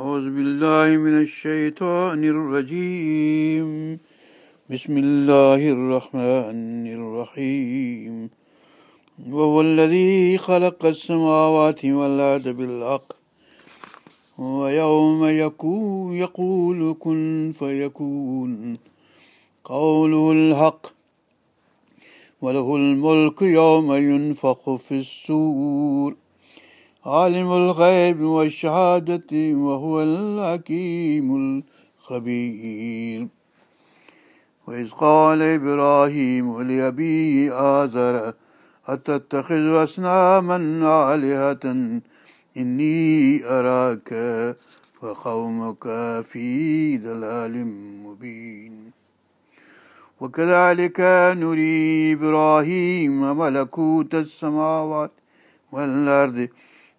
أعوذ بالله من الشيطان الرجيم. بسم الله الرحمن الرحيم. وهو الذي خلق السماوات والأرض بالحق. ويوم يكون يقول كن فيكون. قوله الحق. وله الملك يوم ينفخ في السور عالم الغيب والشهادة وهو الحكيم الخبير. وإذ قال إبراهيم لأبيه آزر أتتخذ أصناما آلهة؟ إني أراك وقومك في ضلال مبين. وكذلك نري إبراهيم ملكوت السماوات والأرض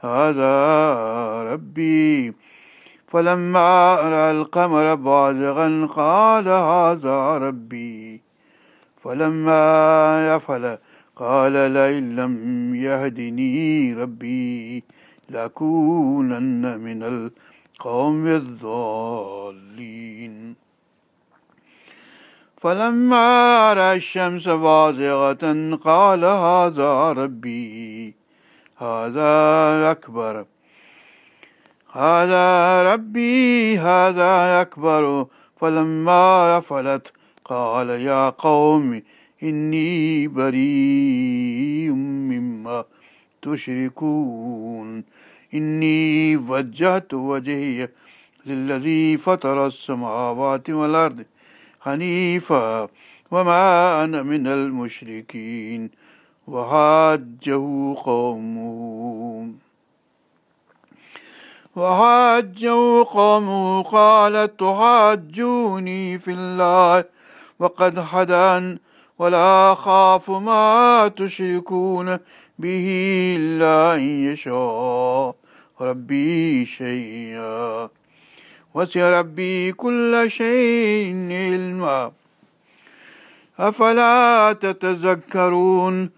هذا ربي. فلما رأى القمر بازغا قال هذا ربي. فلما يفل قال لئن لم يهدني ربي لأكونن من القوم الضالين. فلما رأى الشمس بازغة قال هذا ربي. هذا أكبر. هذا ربي هذا أكبر. فلما رفلت قال يا قوم إني بريء مما تشركون. إني وجهت وجهي للذي فطر السماوات والأرض حنيفا وما أنا من المشركين. وحاجه قومه. وحاجه قومه قال تحاجوني في الله وقد هدان ولا أخاف ما تشركون به إلا أن يشاء ربي شيئا. وسع ربي كل شيء علما. أفلا تتذكرون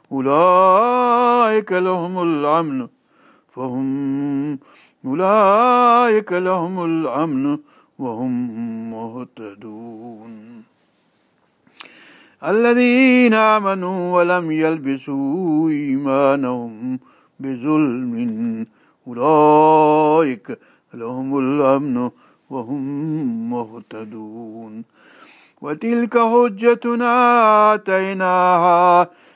أولئك لهم الأمن. فهم أولئك لهم الأمن وهم مهتدون. الذين آمنوا ولم يلبسوا إيمانهم بظلم. أولئك لهم الأمن وهم مهتدون. وتلك حجتنا آتيناها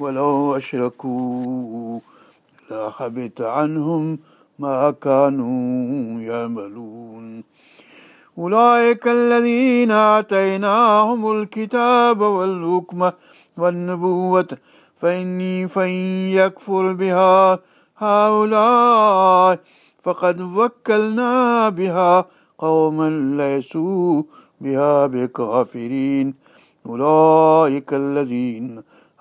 ولو أشركوا لحبط عنهم ما كانوا يعملون. أولئك الذين آتيناهم الكتاب والحكمة والنبوة فإني فإن يكفر بها هؤلاء. فقد وكلنا بها قوما ليسوا بها بكافرين. أولئك الذين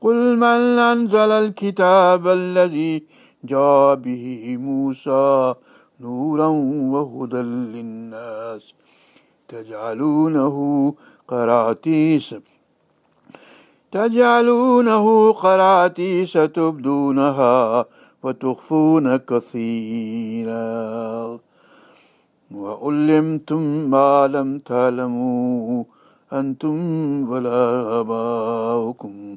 قل من أنزل الكتاب الذي جاء به موسى نورا وهدى للناس تجعلونه قراتيس تجعلونه قراتيس تبدونها وتخفون كثيرا وعلمتم ما لم تعلموا أنتم ولا آباؤكم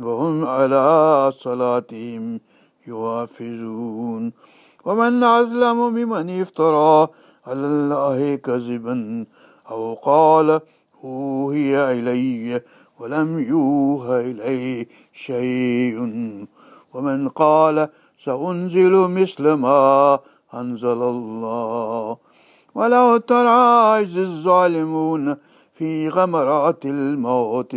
وهم على صلاتهم يحافظون. ومن أظلم ممن افترى على الله كذبا أو قال أوهي إلي ولم يوهى إليه شيء. ومن قال سأنزل مثل ما أنزل الله. ولو ترى الظالمون في غمرات الموت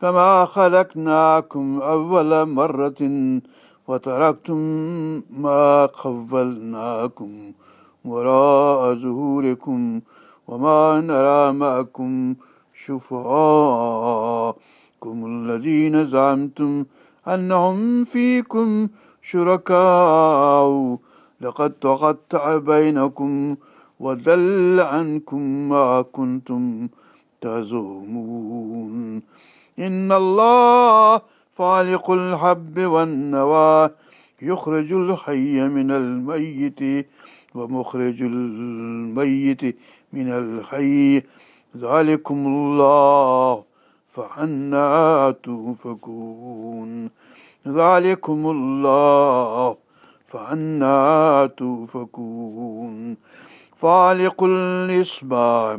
كما خلقناكم أول مرة وتركتم ما خولناكم وراء ظهوركم وما نرى معكم شفعاءكم الذين زعمتم أنهم فيكم شركاء. لقد تقطع بينكم وضل عنكم ما كنتم تزعمون. إن الله فالق الحب والنوى يخرج الحي من الميت ومخرج الميت من الحي. ذلكم الله فعنا توفكون. ذلكم الله فعنا توفكون. فالق الإصباح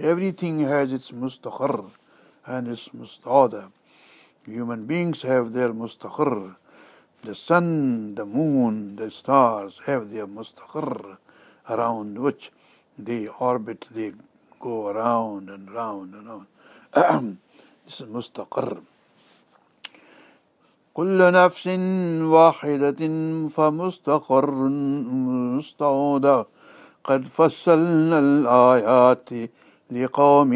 Everything has its mustaqar and its musta'ada. Human beings have their mustaqar. The sun, the moon, the stars have their mustaqar around which they orbit, they go around and round and round. this is mustaqar. كل نفس واحدة فمستقر مستودع قد فصلنا الآيات لقوم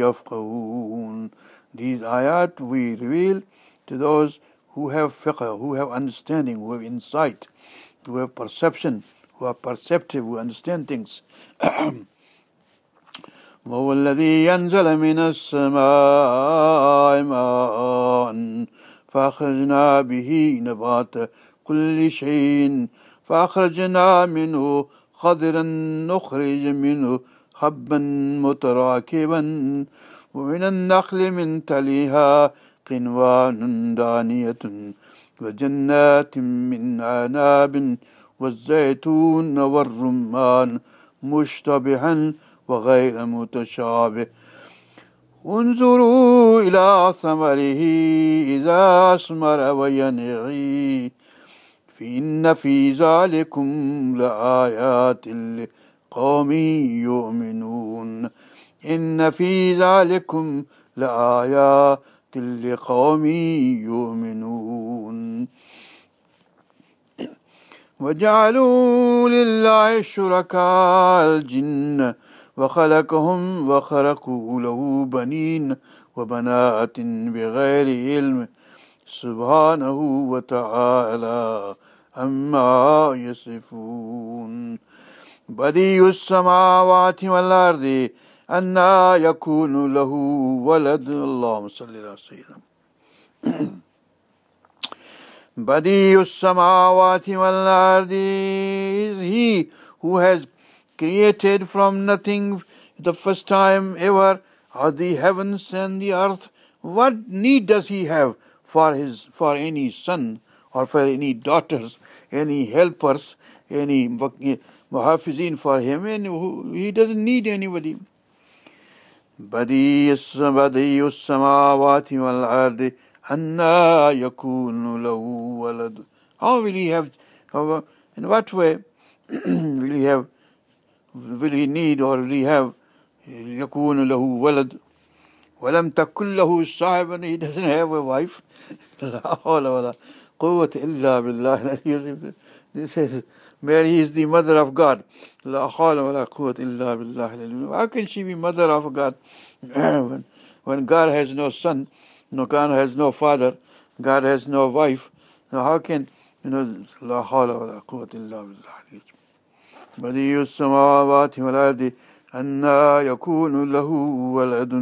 يفقهون These ayat we reveal to those who have fiqh, who have understanding, who have insight, who have perception, who are perceptive, who understand things. وهو الذي ينزل من السماء ماء فأخرجنا به نبات كل شيء فأخرجنا منه خضرا نخرج منه حبا متراكبا. ومن النخل من تليها قنوان دانية. وجنات من عناب. والزيتون والرمان مشتبها وغير متشابه. انظروا إلى ثمره إذا أثمر وينعي فإن في ذلكم لآيات لقوم يؤمنون. إن في ذلكم لآيات لقوم يؤمنون. وجعلوا لله شركاء الجن وخلقهم وخرقوا له بنين وبنات بغير علم سبحانه وتعالى عما يصفون. بديع السماوات والأرض أنا يكون له ولد اللهم صل على سيدنا بديع السماوات والأرض he who has created from nothing the first time ever are the heavens and the earth. What need does he have for his for any son or for any daughters, any helpers, any muhafizin for him, and he doesn't need anybody. بديع السماوات والأرض أنا يكون له ولد How will he have, how, in what way will he have will he need or will he have يكون له ولد ولم تكن له صاحبا he doesn't have a wife لا حول ولا قوة إلا بالله This says Mary is the mother of God لا حول ولا قوة إلا بالله How can she be mother of God when, when God has no son no God has no father God has no wife so how can you know لا حول ولا قوة إلا بالله بديع السماوات والأرض أنا يكون له ولد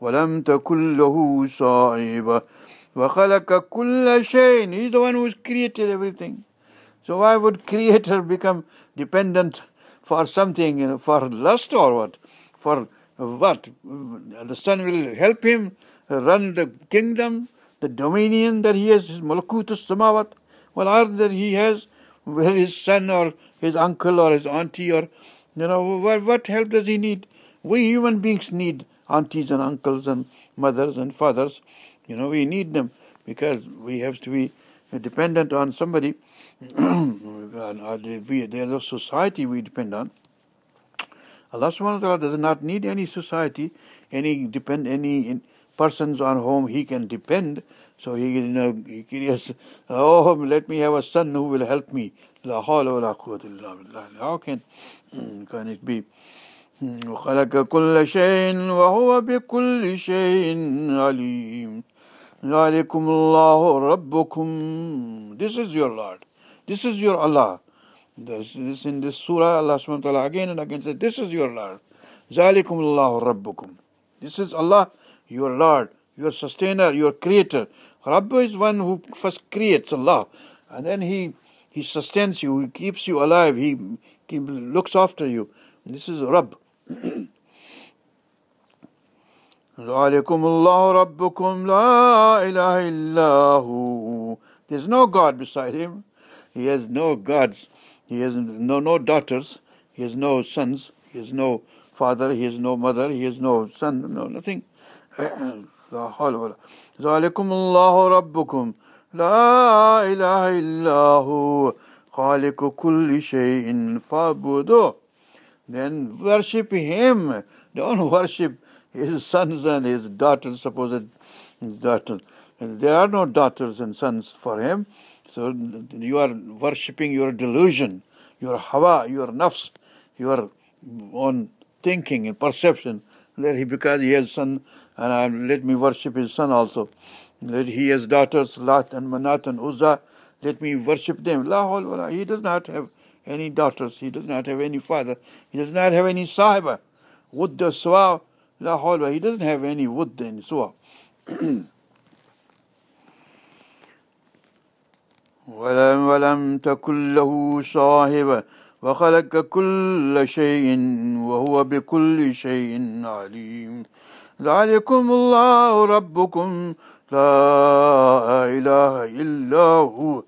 ولم تكن له صاحبة وخلق كل شيء He's the one who created everything. So why would creator become dependent for something, you know, for lust or what? For what? The son will help him run the kingdom, the dominion that he has, his malakut samawat, well, are that he has, where his son or his uncle or his auntie or, you know, what, what help does he need? We human beings need aunties and uncles and mothers and fathers. You know, we need them because we have to be dependent on somebody. There's a society we depend on. Allah subhanahu wa ta'ala does not need any society, any depend any persons on whom he can depend. So he you know he creates oh let me have a son who will help me. لا حول ولا قوة إلا بالله how can can it be وخلق كل شيء وهو بكل شيء عليم ذلكم الله ربكم this is your Lord this is your Allah this, this in this surah Allah subhanahu wa ta'ala again and again says this is your Lord ذلكم الله ربكم this is Allah your Lord your sustainer your creator Rabb is one who first creates Allah and then he he sustains you, He keeps you alive, He, he looks after you. This is Rabb. ذلكم الله ربكم لا إله إلا هو There's no God beside Him. He has no gods. He has no, no daughters, he has no sons, he has no father, he has no mother, he has no son, no nothing. لا حول ولا ذلكم الله ربكم لا إله إلا هو خالق كل شيء فاعبدوه then worship him don't worship his sons and his daughters supposed his daughters there are no daughters and sons for him so you are worshipping your delusion your hawa your nafs your own thinking and perception that he because he has son and I, let me worship his son also. That he has daughters, Lat and Manat and Uzza, let me worship them. La He does not have any daughters, he does not have any father, he does not have any sahiba. Wudda Swa, La He doesn't have any wood and Swa. ولم ولم تكن له صاحبة. وخلق كل شيء وهو بكل شيء عليم. ذلكم الله ربكم. لا إله إلا هو.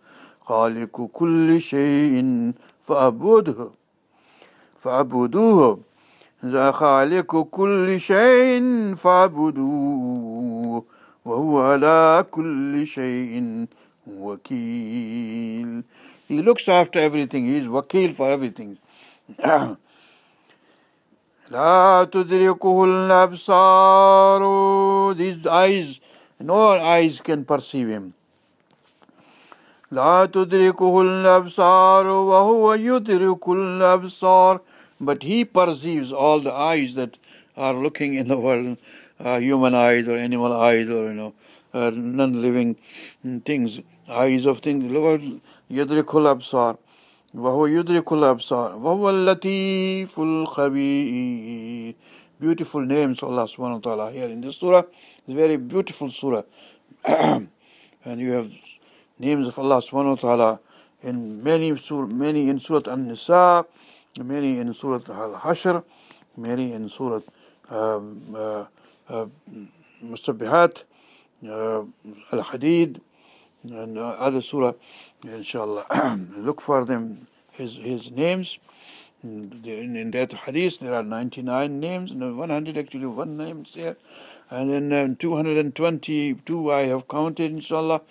خالق كل شيء فأعبده. فاعبدوه. ذا خالق كل شيء فاعبدوه. وهو على كل شيء وكيل He looks after everything. He is wakil for everything. لا تدركه الأبصار These eyes, no eyes can perceive him. لا تدركه الأبصار وهو يدرك الأبصار But he perceives all the eyes that are looking in the world, uh, human eyes or animal eyes or you know, uh, non-living things, Eyes of things. يدرك الأبصار وهو يدرك الأبصار وهو اللطيف الخبير beautiful names Allah subhanahu wa ta'ala here in this surah it's a very beautiful surah and you have names of Allah subhanahu wa ta'ala in many surah, many in surah An-Nisa many in surah Al-Hashr many in surah um, uh, uh, Mustabihat uh, Al-Hadid and uh, other surah inshallah look for them his his names. In, in that hadith there are 99 names and 100 actually one name is there. and then um, 222 I have counted inshallah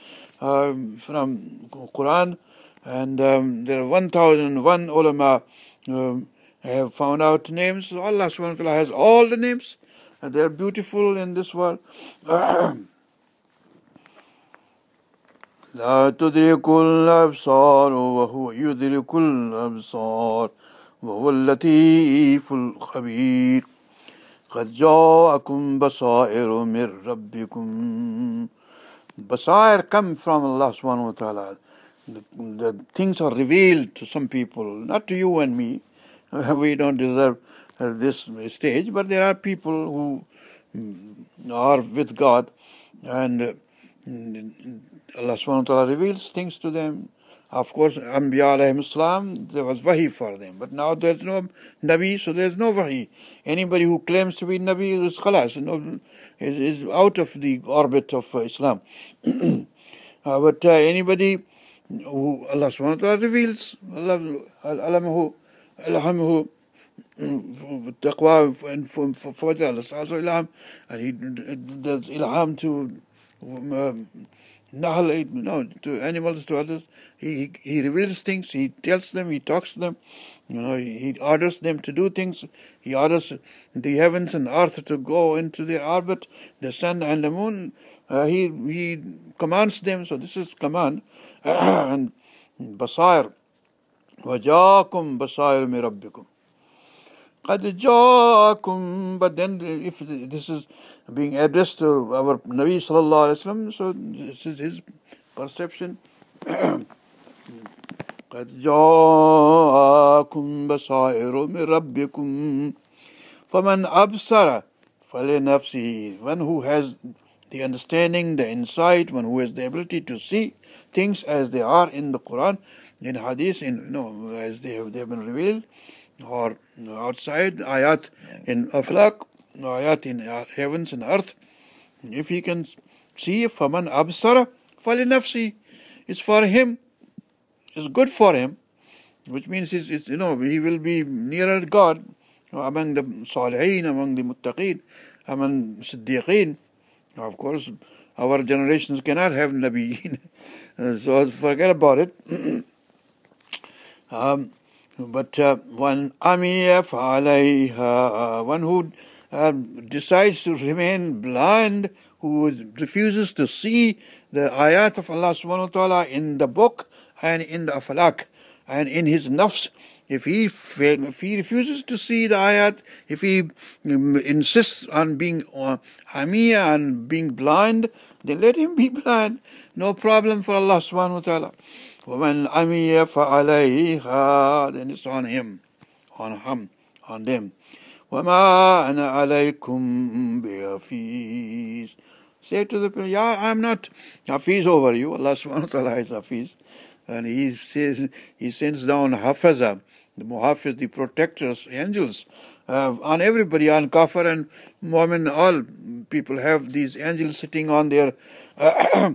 um, from Quran. And um, there are 1001 ulama um, have found out names. Allah subhanahu wa ta'ala has all the names. And they are beautiful in this world لا تدرك الأبصار وهو يدرك الأبصار وهو اللطيف الخبير قد جاءكم بصائر من ربكم Basair come from Allah subhanahu wa ta'ala. The, the things are revealed to some people, not to you and me. We don't deserve this stage, but there are people who are with God and Allah subhanahu wa ta'ala reveals things to them. Of course, Anbiya alayhim Islam, there was wahi for them. But now there's no Nabi, so there's no wahi. Anybody who claims to be Nabi is khalas, no, is, is out of the orbit of uh, Islam. uh, but uh, anybody who Allah subhanahu wa ta'ala reveals, Allah, alamahu, alhamhu, taqwa and for Allah also ilham, and he does ilham to um, Nahl, no, to animals, to others. He, he, he reveals things, he tells them, he talks to them, you know, he, he orders them to do things. He orders the heavens and earth to go into their orbit, the sun and the moon. Uh, he, he commands them, so this is command. and basair, وَجَاكُمْ بَصَائِرُ مِنْ رَبِّكُمْ قَدْ جَاءَكُمْ But then if this is being addressed to our Nabi sallallahu alaihi wasallam, so this is his perception. قد جاءكم بصائر من ربكم فمن أبصر فلنفسه one who has the understanding, the insight, one who has the ability to see things as they are in the Quran, in Hadith, in you know, as they have, they have been revealed, or outside ayat in aflaq, ayat in heavens and earth. If he can see faman absara falinafsi, it's for him, it's good for him. which means it's, you know he will be nearer God among the salihin, among the muttaqeen, among siddiqeen. Of course, our generations cannot have nabiyeen, so forget about it. um, but uh, one amiya alayha, one who uh, decides to remain blind, who refuses to see the ayat of Allah subhanahu wa ta'ala in the book and in the falak and in his nafs, if he if he refuses to see the ayat, if he um, insists on being uh, and being blind, then let him be blind. No problem for Allah subhanahu wa ta'ala. وَمَنْ عَمِيَ فَعَلَيْهَا Then it's on him, on him, on them. وَمَا أَنَا عَلَيْكُمْ بِحَفِيظ Say to the people, yeah, I'm not hafiz over you. Allah subhanahu wa ta'ala is hafiz. And he says, he sends down hafaza, the muhafiz, the protectors, angels, uh, on everybody, on kafir and mu'min, all people have these angels sitting on their, uh,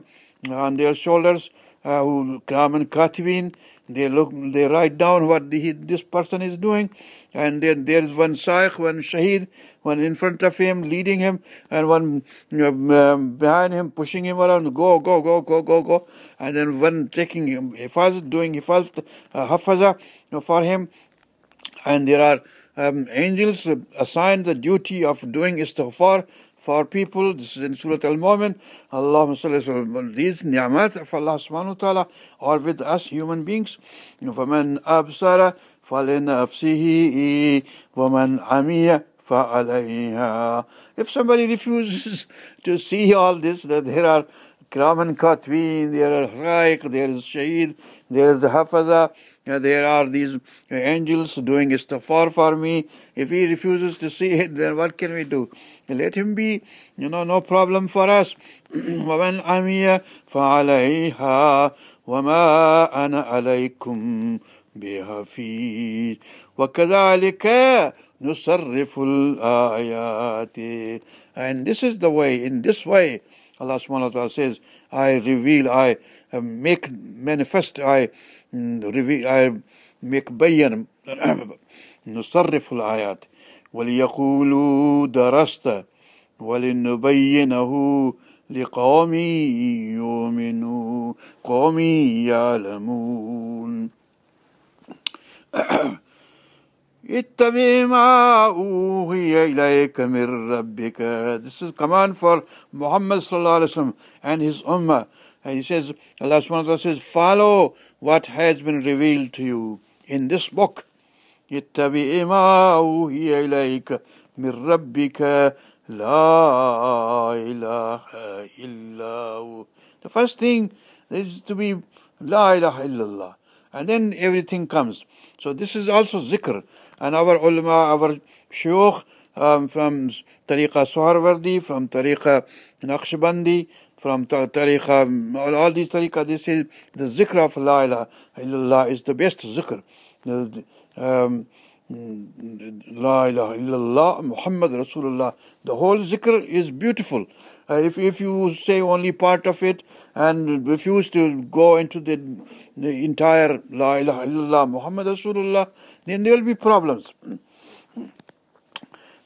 on their shoulders, uh, who come and katibin, they look, they write down what the, this person is doing, and then there is one shaykh, one shaheed, one in front of him, leading him, and one um, behind him, pushing him around, go, go, go, go, go, go, and then one taking him, hifaz, doing hifaz, uh, hafaza for him, and there are um, angels assigned the duty of doing istighfar for people. This is in Surah Al-Mu'min. Allahumma salli These ni'mat of Allah subhanahu wa ta'ala are with us human beings. فَمَنْ أَبْصَرَ فَلِنَفْسِهِ وَمَنْ عَمِيَ فَعَلَيْهَا If somebody refuses to see all this, that there are Kraman Katween, there are Raik, there is Shaheed, there is the Hafaza, there are these angels doing istighfar for me. If he refuses to see it, then what can we do? Let him be, you know, no problem for us. وَمَنْ عَمِيَ فَعَلَيْهَا وَمَا أَنَا عَلَيْكُمْ بِحَفِيظ وَكَذَلِكَ نُصَرِّفُ الْآيَاتِ And this is the way, in this way, Allah subhanahu wa ta'ala says, I reveal, I make manifest, I I make bayan, نصرف الآيات وليقولوا درست ولنبينه لقوم يؤمنون قوم يعلمون اتبع ما أوحي إليك من ربك This is command for Muhammad sallallahu alaihi wasallam and his ummah And he says, Allah subhanahu wa ta'ala says, follow what has been revealed to you in this book. اتبع ما أوحي إليك من ربك لا إله إلا The first thing is to be La ilaha illallah. And then everything comes. So this is also zikr. And our ulama, our shaykh um, from Tariqa Suhrawardi, from Tariqa Naqshbandi, from Tariqa, all, all these Tariqa, they say the zikr of La ilaha illallah is the best zikr. Um, La ilaha illallah Muhammad Rasulullah. The whole zikr is beautiful. Uh, if if you say only part of it and refuse to go into the, the entire La ilaha illallah Muhammad Rasulullah, then there will be problems.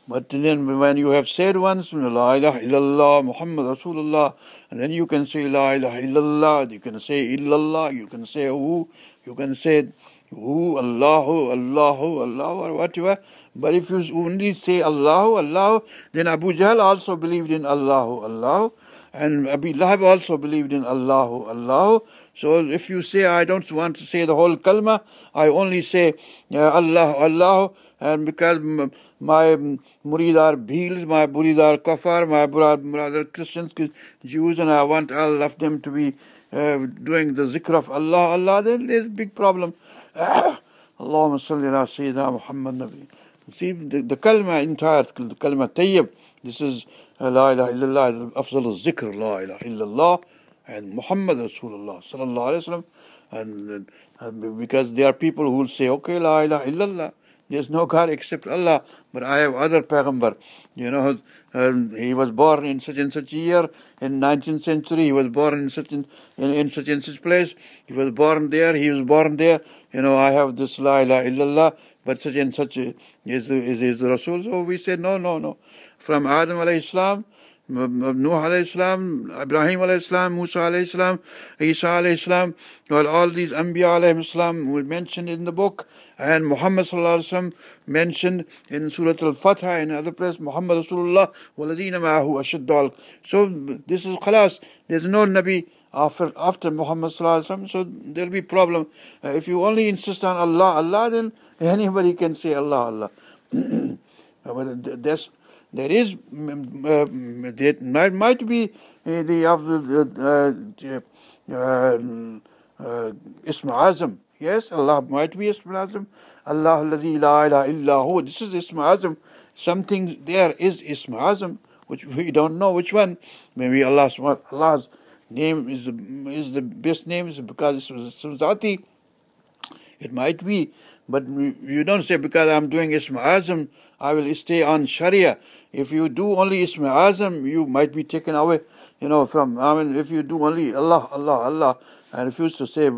But then when you have said once, La ilaha illallah Muhammad Rasulullah, and then you can say La ilaha illallah, you can say illallah, you can say who, you can say who, Allahu, Allahu, Allahu, or whatever. But if you only say Allahu, Allahu, then Abu Jahl also believed in Allahu, Allahu, and Abu Lahab also believed in Allahu, Allahu. So if you say, I don't want to say the whole kalma, I only say uh, Allah, Allah, and because my murid are Bhils, my murid are Kafar, my brother Christians, Jews, and I want all of them to be uh, doing the zikr of Allah, Allah, then there's a big problem. Allahumma salli ala Sayyidina Muhammad Nabi. See, the, the kalma entire, the kalma tayyib, this is uh, La ilaha illallah, afzal zikr, La ilaha illallah and Muhammad Rasulullah sallallahu alaihi wasallam, and, and because there are people who will say, okay, la ilaha illallah, there's no God except Allah, but I have other Payghambar. You know, uh, he was born in such and such year, in 19th century, he was born in such and, in, in such and such place, he was born there, he was born there, you know, I have this La ilaha illallah, but such and such is, is, is the Rasul. So we said, no, no, no. From Adam alayhi salam, Nuh alayhi salam, Ibrahim alayhi salam, Musa alayhi salam, Isa alayhi salam, well, all these Anbiya alayhi salam were mentioned in the book, and Muhammad mentioned in Surah Al-Fath and other place, Muhammad Rasulullah, waladina ma'ahu ashaddal. So this is khalas, there's no Nabi after after Muhammad so there'll be problem. Uh, if you only insist on Allah, Allah, then anybody can say Allah, Allah. but there's there is, uh, there might, might be the of the uh, uh, uh, Ism Azam. Yes, Allah might be Ism Azam. Allah la ilaha illa. This is Ism. Something there is Ism which we don't know which one. Maybe Allah, Allah's name is the, is the best name is because it's Zati. It might be, but you don't say because I'm doing Ism I will stay on Sharia. If you do only Ism you might be taken away, you know, from, I mean, if you do only Allah, Allah, Allah, and refuse to say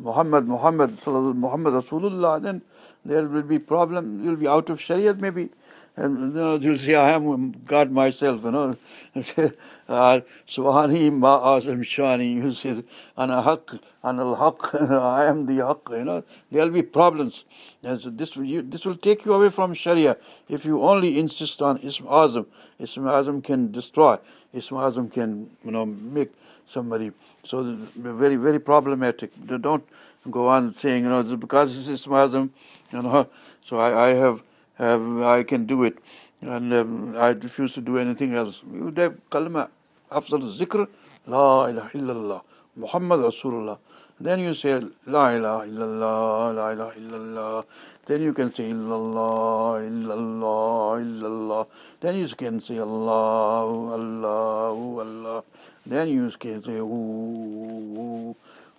Muhammad, Muhammad, Muhammad Rasulullah, then there will be problem, you'll be out of Sharia maybe. And you know, you'll say, I am God myself, you know. Subhani ma azam shani, you say, ana haq, ana al-haq, I am the haq, you know. There'll be problems. And so this, you, this will take you away from Sharia if you only insist on Ism Azam. Ism Azam can destroy. Ism Azam can, you know, make somebody. So very, very problematic. Don't go on saying, you know, because this is Ism you know, so I, I have, have, I can do it. And um, I refuse to do anything else. You have kalma, after zikr, La ilaha illallah, Muhammad Rasulullah. Then you say La ilaha illallah, La ilaha illallah. Then you can say illallah, illallah, illallah. Then you can say Allah, Allah, Allah. Then you can say ooh,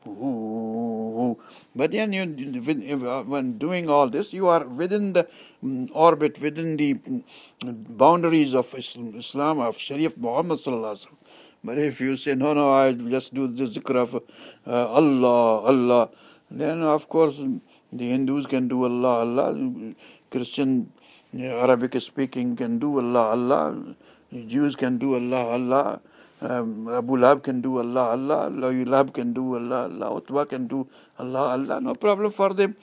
ooh, But then you, when doing all this, you are within the mm, orbit, within the mm, boundaries of Islam, of Sharif Muhammad sallallahu alaihi wasallam. But if you say, no, no, I just do the zikr of uh, Allah, Allah, then of course the Hindus can do Allah, Allah, Christian, Arabic speaking can do Allah, Allah, Jews can do Allah, Allah, um, Abu Lahab can do Allah, Allah, Lab can do Allah, Allah, Utbah can do Allah, Allah, no problem for them.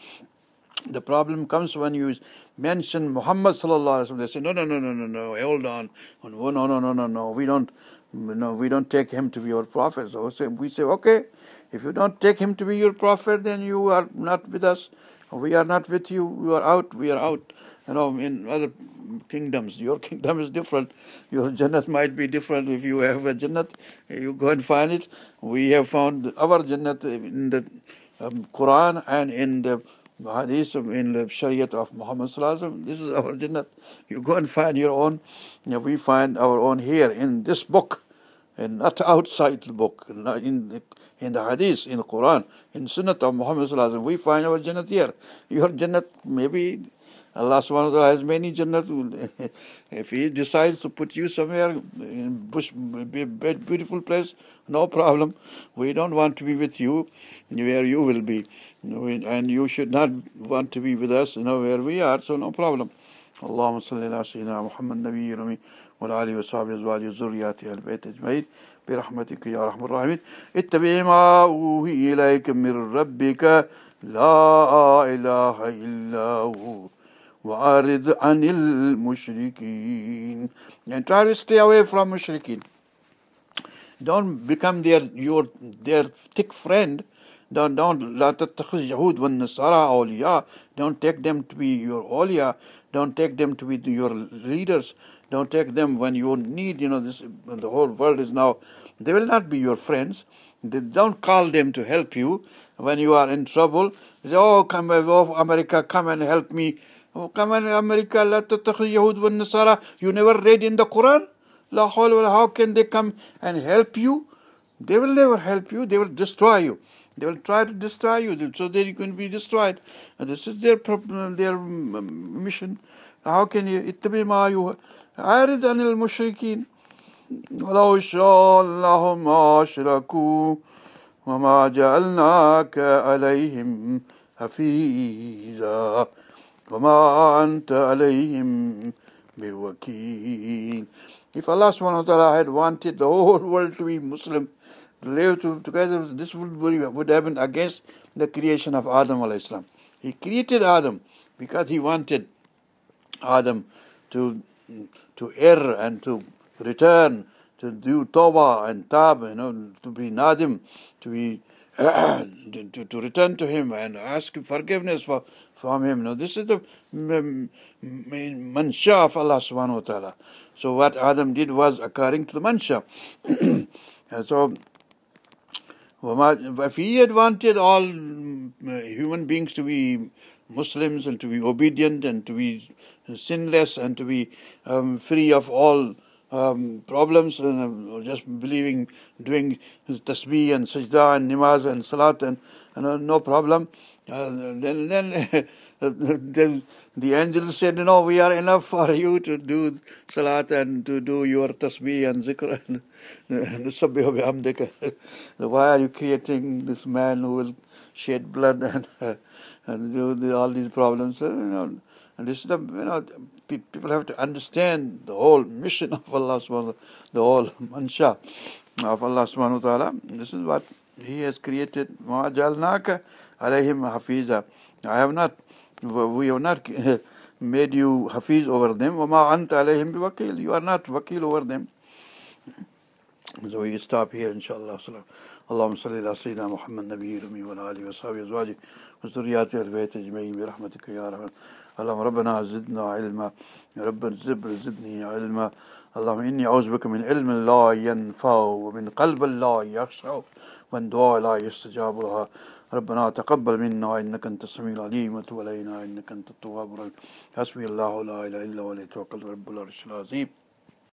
The problem comes when you mention Muhammad sallallahu alaihi wasallam. They say, no, no, no, no, no, no, hold on, no, no, no, no, no, we don't no, we don't take him to be your prophet. So we say, okay, if you don't take him to be your prophet, then you are not with us. We are not with you. You are out. We are out. You know, in other kingdoms, your kingdom is different. Your Jannat might be different. If you have a Jannat, you go and find it. We have found our Jannat in the um, Quran and in the hadith in the Shariat of Muhammad Sallallahu This is our Jannat. You go and find your own. You know, we find our own here in this book, and not outside the book. In the, in the hadith, in the Quran, in Sunnah of Muhammad Sallallahu We find our Jannat here. Your Jannat maybe Allah subhanahu wa ta'ala has many Jannat. if He decides to put you somewhere in bush, beautiful place, no problem. We don't want to be with you where you will be. And you should not want to be with us, you know, where we are, so no problem. اللهم صل على سيدنا محمد نبي الأمي وعلى آله وصحبه أزواجه وذرياته البيت أجمعين برحمتك يا أرحم الراحمين اتبع ما أوحي إليك من ربك لا إله إلا هو وأعرض عن المشركين and try to stay away from mushrikeen don't become their your their thick friend don't don't لا تتخذ يهود والنصارى أولياء don't take them to be your awliya don't take them to be your leaders don't take them when you need you know this the whole world is now they will not be your friends they don't call them to help you when you are in trouble say oh come oh, America come and help me Oh on America لا تتخذ يهود والنصارى you never read in the Quran La how can they come and help you? They will never help you, they will destroy you. They will try to destroy you so that you can be destroyed. And this is their problem, their mission. How can you اتبع ما أعرض عن المشركين ولو شاء الله ما أشركوا وما جعلناك عليهم حفيظا وما أنت عليهم بوكيل If Allah subhanahu wa ta'ala had wanted the whole world to be Muslim, to live to, together, this would, would have been against the creation of Adam alayhi salam. He created Adam because he wanted Adam to to err and to return, to do tawbah and tab, you know, to be nadim, to be to, to return to him and ask forgiveness for, from him. Now this is the mansha of Allah subhanahu wa ta'ala. So what Adam did was according to the mansha. and so if he had wanted all human beings to be Muslims and to be obedient and to be sinless and to be um, free of all um, problems and uh, just believing, doing tasbih and sajda and namaz and salat and, and uh, no problem. Uh, then, then, then the angels said, "No, we are enough for you to do salat and to do your tasbih and zikr and, and Why are you creating this man who will shed blood and and do the, all these problems? you know, and this is the, you know, people have to understand the whole mission of Allah subhanahu wa ta'ala, the whole mansha of Allah subhanahu wa ta'ala. This is what He has created. عَلَيْهِمْ حَفِيظًا I have not, we have not made you hafiz over them. وَمَا أَنْتَ عَلَيْهِمْ بِوَكِيلٍ. You are not wakil over them. So we stop here inshallah. اللهم صل على سيدنا محمد نبي الأمي وعلى آله وصحبه أزواجه وذرياته البيت أجمعين برحمتك يا رحمن اللهم ربنا زدنا علما ربنا زبر زدني علما اللهم إني أعوذ بك من علم لا ينفع ومن قلب لا يخشع ومن دعاء لا يستجاب لها ربنا تقبل منا إنك أنت السميع العليم وتب علينا إنك أنت التواب الرحيم. حسبي الله لا إله إلا هو عليه توكلت رب العرش العظيم.